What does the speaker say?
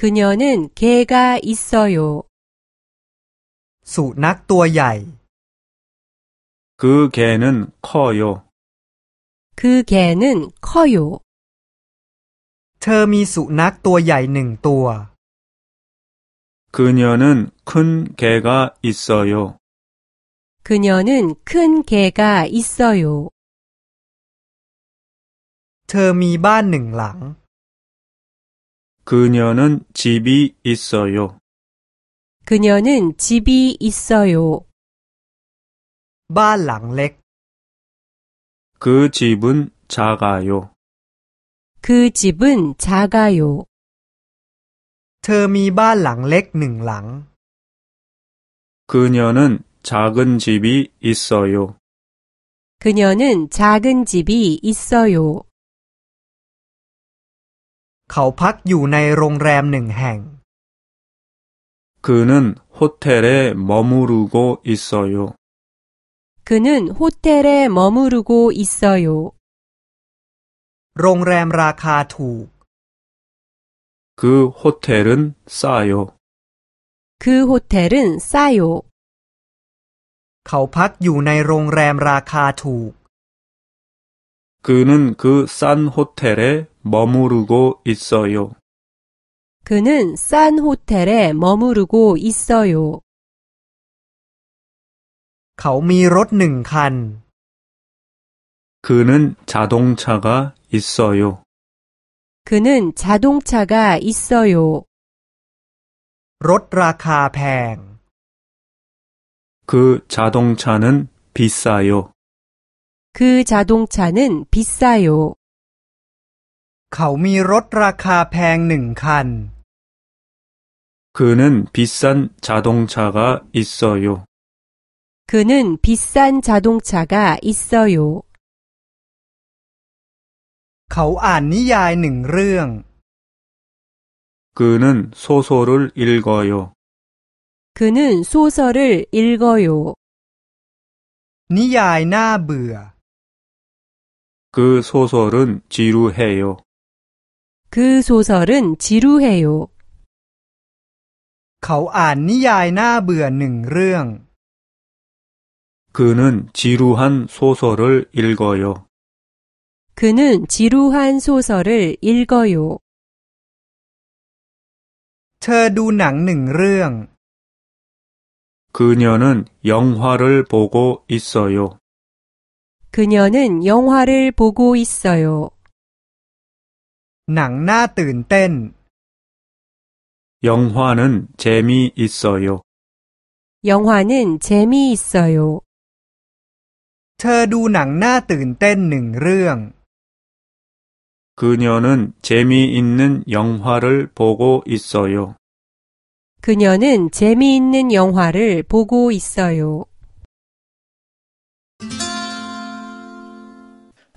그녀는개가있어요สุนัขตัวใหญ่ 그개는커요 그 개는 커요 เธอมีสุนัขตัวใหญ่หนึ่งตัว 그녀는큰개가있어요 그녀는큰개가있어요เธอมีบ้านหนึ่งหลัง 그녀는집이있어요 그녀는집이있어요บ้านหลังเล็ก 그 집은 작아요 그 집은 작아요 เธอมีบ้านหลังเล็กหนึ่งหลัง 그녀는 작은 집이 있어요 그녀는 작은 집이 있어요 เขาพักอยู่ในโรงแรมหนึ่งแห่ง 그는 호텔에 머무르고 있어요 그는 호텔에 머무르고 있어요 โรงแรมราคาถูก 그 호텔은 싸요 그 호텔은 싸요 เขาพักอยู่ในโรงแรมราคาถูก 그는 그 싼 호텔에 머무르고 있어요 그는 싼 호텔에 머무르고 있어요 เขามีรถหนึ่งคัน 그는 자동차가 있어요 그는 자동차가 있어요 รถราคาแพง 그 자동차는 비싸요 그 자동차는 비싸요 เขามีรถราคาแพงหนึ่งคัน 그는 비싼 자동차가 있어요 그는 비싼 자동차가 있어요 เขาอ่านนิยายหนึ่งเรื่อง 그는 소설을 읽어요 그는 소설을 읽어요 นิยายน่าเบื่อ 그 소설은 지루해요 그 소설은 지루해요 เขาอ่านนิยายน่าเบื่อหนึ่งเรื่อง 그는 지루한 소설을 읽어요 그는 지루한 소설을 읽어요 เธอดูหนังหนึ่งเรื่อง 그녀는 영화를 보고 있어요 그녀는 영화를 보고 있어요 หนังน่าตื่นเต้น 영화는 재미있어요 영화는 재미있어요 เธอดูหนังน่าตื่นเต้นหนึ่งเรื่อง 그녀는 재미있는 영화를 보고 있어요 그녀는 재미있는 영화를 보고 있어요